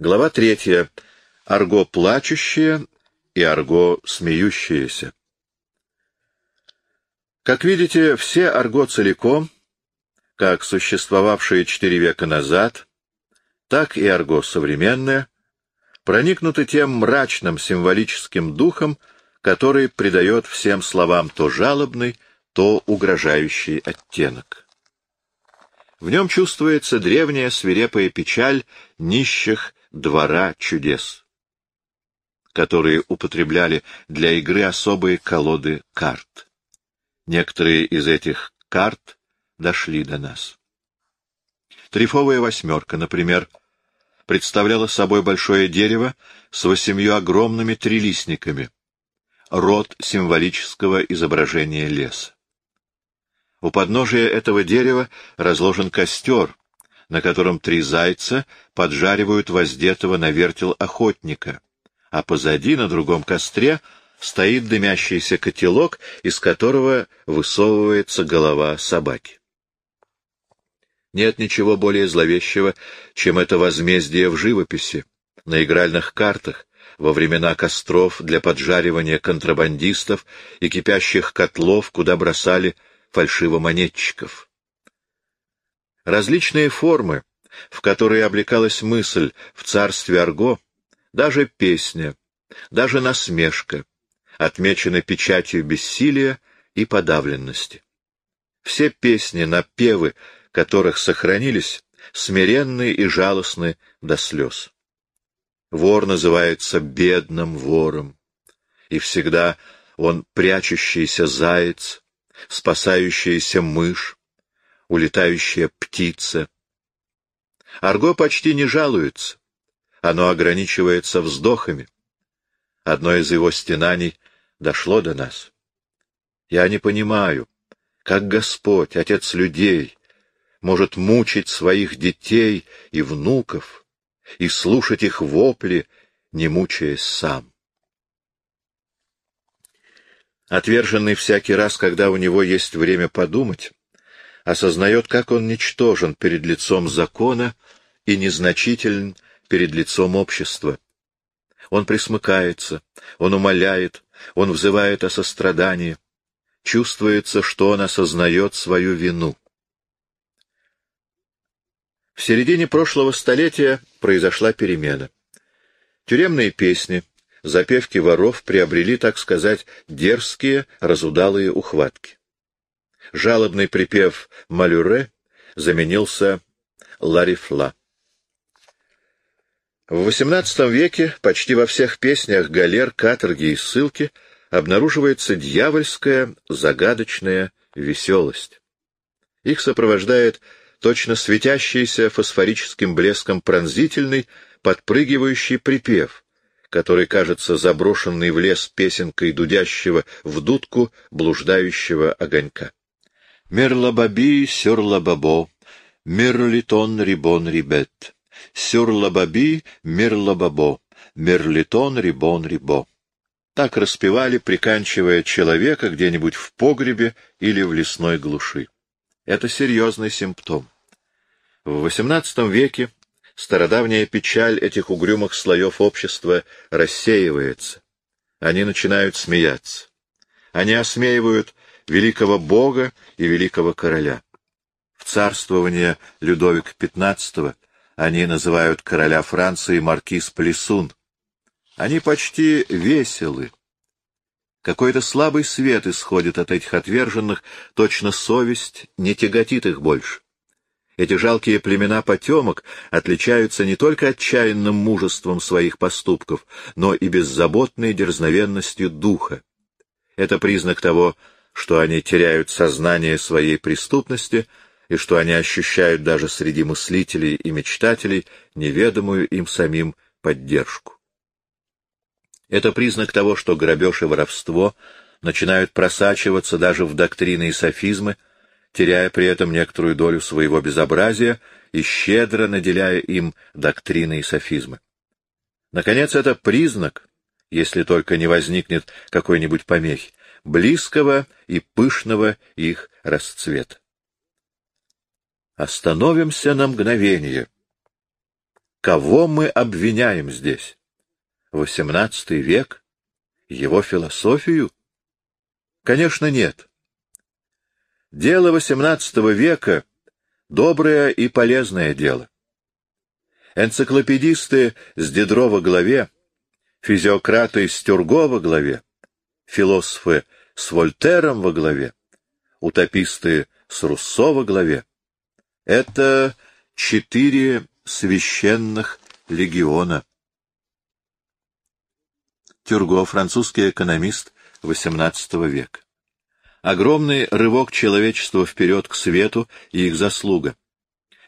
Глава третья. Арго плачущее и арго смеющееся. Как видите, все арго целиком, как существовавшие четыре века назад, так и арго современное, проникнуты тем мрачным символическим духом, который придает всем словам то жалобный, то угрожающий оттенок. В нем чувствуется древняя свирепая печаль нищих двора чудес, которые употребляли для игры особые колоды карт. Некоторые из этих карт дошли до нас. Трифовая восьмерка, например, представляла собой большое дерево с восемью огромными трилистниками, род символического изображения леса. У подножия этого дерева разложен костер, на котором три зайца поджаривают воздетого на вертел охотника, а позади, на другом костре, стоит дымящийся котелок, из которого высовывается голова собаки. Нет ничего более зловещего, чем это возмездие в живописи, на игральных картах, во времена костров для поджаривания контрабандистов и кипящих котлов, куда бросали фальшивомонетчиков. Различные формы, в которые облекалась мысль в царстве Арго, даже песня, даже насмешка, отмечены печатью бессилия и подавленности. Все песни, напевы, которых сохранились, смиренны и жалостны до слез. Вор называется бедным вором, и всегда он прячущийся заяц, спасающаяся мышь, улетающая птица. Арго почти не жалуется, оно ограничивается вздохами. Одно из его стенаний дошло до нас. Я не понимаю, как Господь, Отец людей, может мучить своих детей и внуков и слушать их вопли, не мучаясь сам. Отверженный всякий раз, когда у него есть время подумать, осознает, как он ничтожен перед лицом закона и незначителен перед лицом общества. Он присмыкается, он умоляет, он взывает о сострадании. Чувствуется, что он осознает свою вину. В середине прошлого столетия произошла перемена. Тюремные песни, запевки воров приобрели, так сказать, дерзкие, разудалые ухватки жалобный припев «Малюре» заменился «Ларифла». В XVIII веке почти во всех песнях галер, каторги и ссылки обнаруживается дьявольская, загадочная веселость. Их сопровождает точно светящийся фосфорическим блеском пронзительный, подпрыгивающий припев, который кажется заброшенной в лес песенкой дудящего в дудку блуждающего огонька. Мерлабаби сюрлабабо, мерлитон рибон рибет. Сюрлабаби мерлабабо, мерлитон рибон рибо. Так распевали, приканчивая человека где-нибудь в погребе или в лесной глуши. Это серьезный симптом. В XVIII веке стародавняя печаль этих угрюмых слоев общества рассеивается. Они начинают смеяться. Они осмеивают великого бога и великого короля. В царствование Людовика XV они называют короля Франции маркиз Плесун. Они почти веселы. Какой-то слабый свет исходит от этих отверженных, точно совесть не тяготит их больше. Эти жалкие племена потемок отличаются не только отчаянным мужеством своих поступков, но и беззаботной дерзновенностью духа. Это признак того, что они теряют сознание своей преступности и что они ощущают даже среди мыслителей и мечтателей неведомую им самим поддержку. Это признак того, что грабеж и воровство начинают просачиваться даже в доктрины и софизмы, теряя при этом некоторую долю своего безобразия и щедро наделяя им доктрины и софизмы. Наконец, это признак, если только не возникнет какой-нибудь помехи, близкого и пышного их расцвета. Остановимся на мгновение Кого мы обвиняем здесь? XVIII век? Его философию? Конечно, нет. Дело XVIII века — доброе и полезное дело. Энциклопедисты с Дидро во главе, физиократы с Тюрго во главе, философы с Вольтером во главе, утописты с Руссо во главе — это четыре священных легиона. Тюрго, французский экономист XVIII века. Огромный рывок человечества вперед к свету и их заслуга.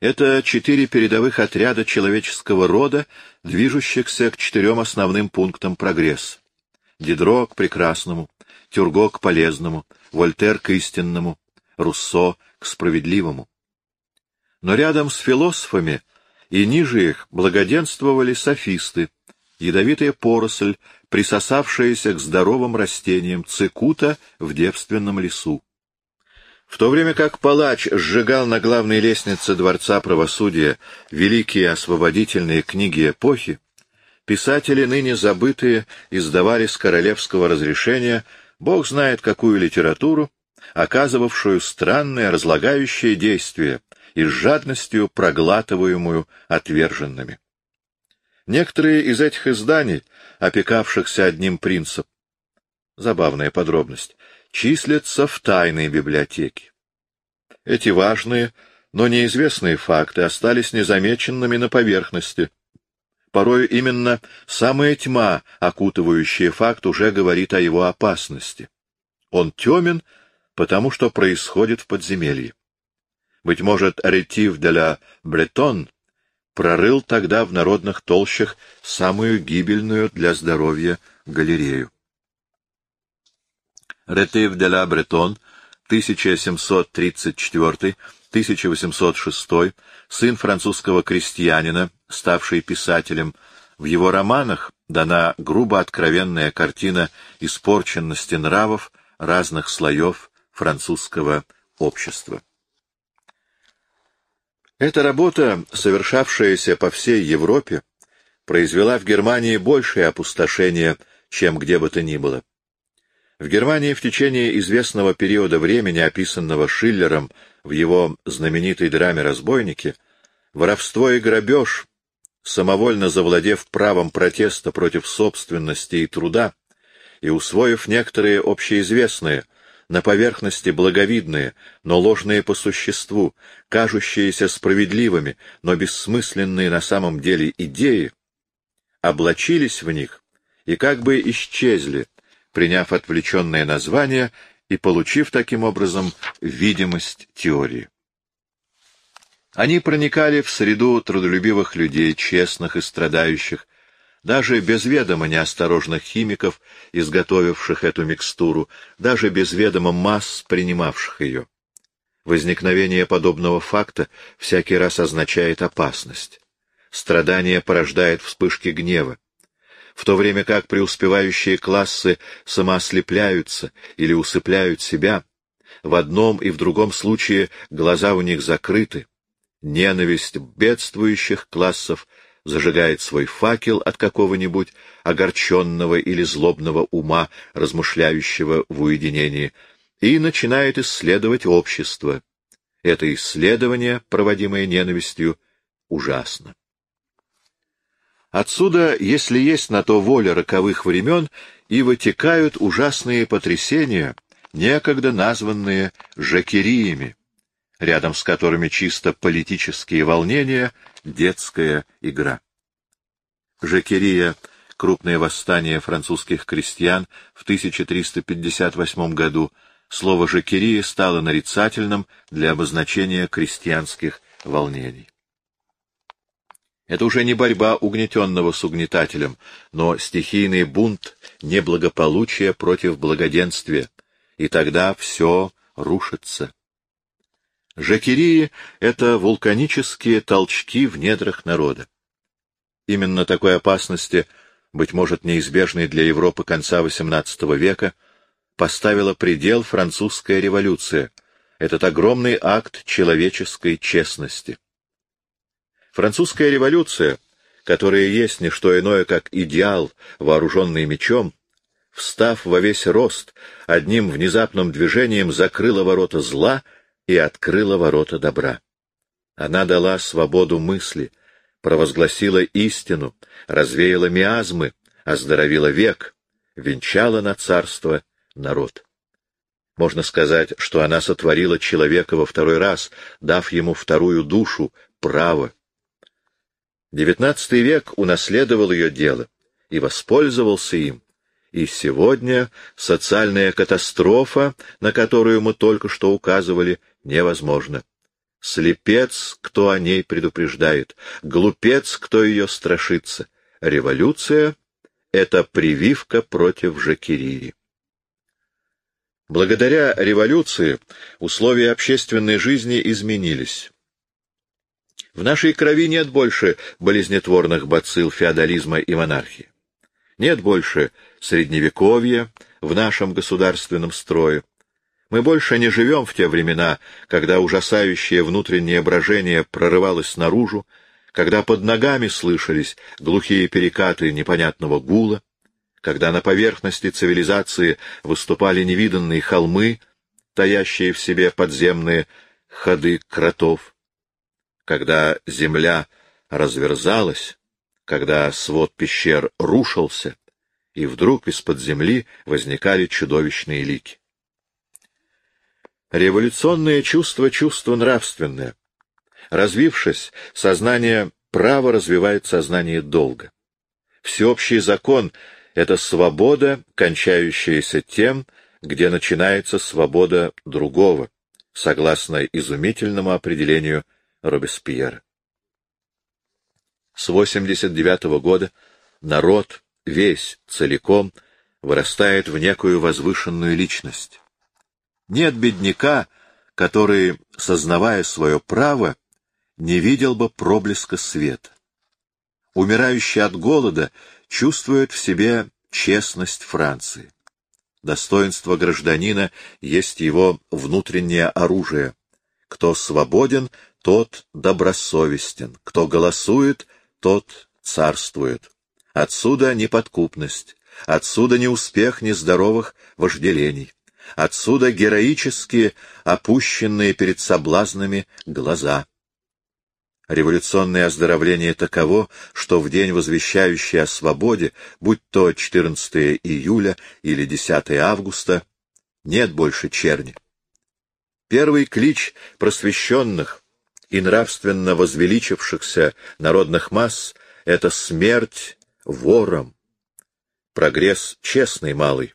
Это четыре передовых отряда человеческого рода, движущихся к четырем основным пунктам прогресса. Дидро к прекрасному, Тюрго к полезному, Вольтер к истинному, Руссо к справедливому. Но рядом с философами и ниже их благоденствовали софисты, ядовитая поросль, присосавшаяся к здоровым растениям цикута в девственном лесу. В то время как палач сжигал на главной лестнице Дворца правосудия великие освободительные книги эпохи, писатели, ныне забытые, издавали с королевского разрешения бог знает какую литературу, оказывавшую странное разлагающее действие и с жадностью проглатываемую отверженными. Некоторые из этих изданий, опекавшихся одним принцем, забавная подробность, числятся в тайной библиотеке. Эти важные, но неизвестные факты остались незамеченными на поверхности. Порой именно самая тьма, окутывающая факт, уже говорит о его опасности. Он темен, потому что происходит в подземелье. Быть может, Ретив де ла Бретон прорыл тогда в народных толщах самую гибельную для здоровья галерею. Ретив де ла Бретон, 1734-1806, сын французского крестьянина, ставший писателем, в его романах дана грубо откровенная картина испорченности нравов разных слоев французского общества. Эта работа, совершавшаяся по всей Европе, произвела в Германии большее опустошение, чем где бы то ни было. В Германии в течение известного периода времени, описанного Шиллером в его знаменитой драме «Разбойники», воровство и грабеж, самовольно завладев правом протеста против собственности и труда и усвоив некоторые общеизвестные – на поверхности благовидные, но ложные по существу, кажущиеся справедливыми, но бессмысленные на самом деле идеи, облачились в них и как бы исчезли, приняв отвлеченное название и получив таким образом видимость теории. Они проникали в среду трудолюбивых людей, честных и страдающих, даже без ведома неосторожных химиков, изготовивших эту микстуру, даже без ведома масс, принимавших ее. Возникновение подобного факта всякий раз означает опасность. Страдание порождает вспышки гнева. В то время как преуспевающие классы самоослепляются или усыпляют себя, в одном и в другом случае глаза у них закрыты, ненависть бедствующих классов зажигает свой факел от какого-нибудь огорченного или злобного ума, размышляющего в уединении, и начинает исследовать общество. Это исследование, проводимое ненавистью, ужасно. Отсюда, если есть на то воля роковых времен, и вытекают ужасные потрясения, некогда названные жакериями, рядом с которыми чисто политические волнения — детская игра. Жакерия — крупное восстание французских крестьян в 1358 году. Слово «жакерия» стало нарицательным для обозначения крестьянских волнений. Это уже не борьба угнетенного с угнетателем, но стихийный бунт неблагополучия против благоденствия, и тогда все рушится. Жакерии — это вулканические толчки в недрах народа. Именно такой опасности, быть может, неизбежной для Европы конца XVIII века, поставила предел французская революция, этот огромный акт человеческой честности. Французская революция которое есть не что иное, как идеал, вооруженный мечом, встав во весь рост, одним внезапным движением закрыла ворота зла и открыла ворота добра. Она дала свободу мысли, провозгласила истину, развеяла миазмы, оздоровила век, венчала на царство народ. Можно сказать, что она сотворила человека во второй раз, дав ему вторую душу, право. Девятнадцатый век унаследовал ее дело и воспользовался им, и сегодня социальная катастрофа, на которую мы только что указывали, невозможна. Слепец, кто о ней предупреждает, глупец, кто ее страшится. Революция — это прививка против Жакирии. Благодаря революции условия общественной жизни изменились. В нашей крови нет больше болезнетворных бацилл феодализма и монархии. Нет больше средневековья в нашем государственном строе. Мы больше не живем в те времена, когда ужасающее внутреннее брожение прорывалось наружу, когда под ногами слышались глухие перекаты непонятного гула, когда на поверхности цивилизации выступали невиданные холмы, таящие в себе подземные ходы кротов, когда земля разверзалась, когда свод пещер рушился, и вдруг из-под земли возникали чудовищные лики. Революционное чувство — чувство нравственное. Развившись, сознание право развивает сознание долга. Всеобщий закон — это свобода, кончающаяся тем, где начинается свобода другого, согласно изумительному определению Робеспьера. С 89 -го года народ весь целиком вырастает в некую возвышенную личность. Нет бедняка, который, сознавая свое право, не видел бы проблеска света. Умирающий от голода чувствует в себе честность Франции. Достоинство гражданина есть его внутреннее оружие. Кто свободен, тот добросовестен. Кто голосует, тот царствует. Отсюда неподкупность, отсюда неуспех нездоровых вожделений, отсюда героически опущенные перед соблазнами глаза. Революционное оздоровление таково, что в день, возвещающий о свободе, будь то 14 июля или 10 августа, нет больше черни. Первый клич просвещенных и нравственно возвеличившихся народных масс — это смерть вором. Прогресс честный малый.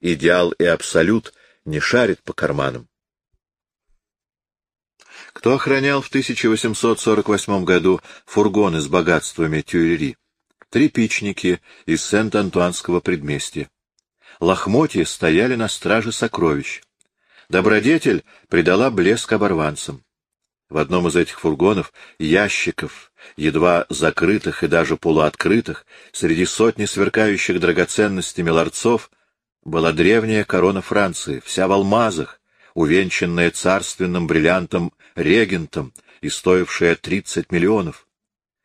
Идеал и абсолют не шарит по карманам. Кто охранял в 1848 году фургоны с богатствами Тюильри? Трепичники из Сент-Антуанского предместья. Лохмотья стояли на страже сокровищ. Добродетель придала блеск оборванцам. В одном из этих фургонов ящиков, едва закрытых и даже полуоткрытых, среди сотни сверкающих драгоценностями ларцов, была древняя корона Франции, вся в алмазах, увенчанная царственным бриллиантом регентом и стоившая тридцать миллионов.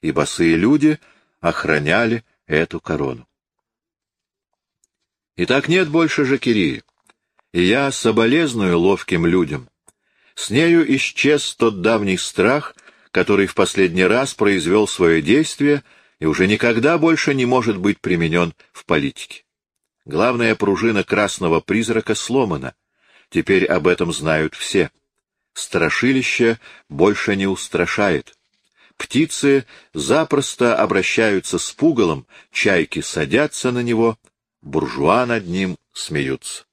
И босые люди охраняли эту корону. Итак, нет больше Жакирии, и я соболезную ловким людям, с нею исчез тот давний страх, который в последний раз произвел свое действие и уже никогда больше не может быть применен в политике. Главная пружина красного призрака сломана. Теперь об этом знают все. Страшилище больше не устрашает. Птицы запросто обращаются с пугалом, чайки садятся на него, буржуа над ним смеются.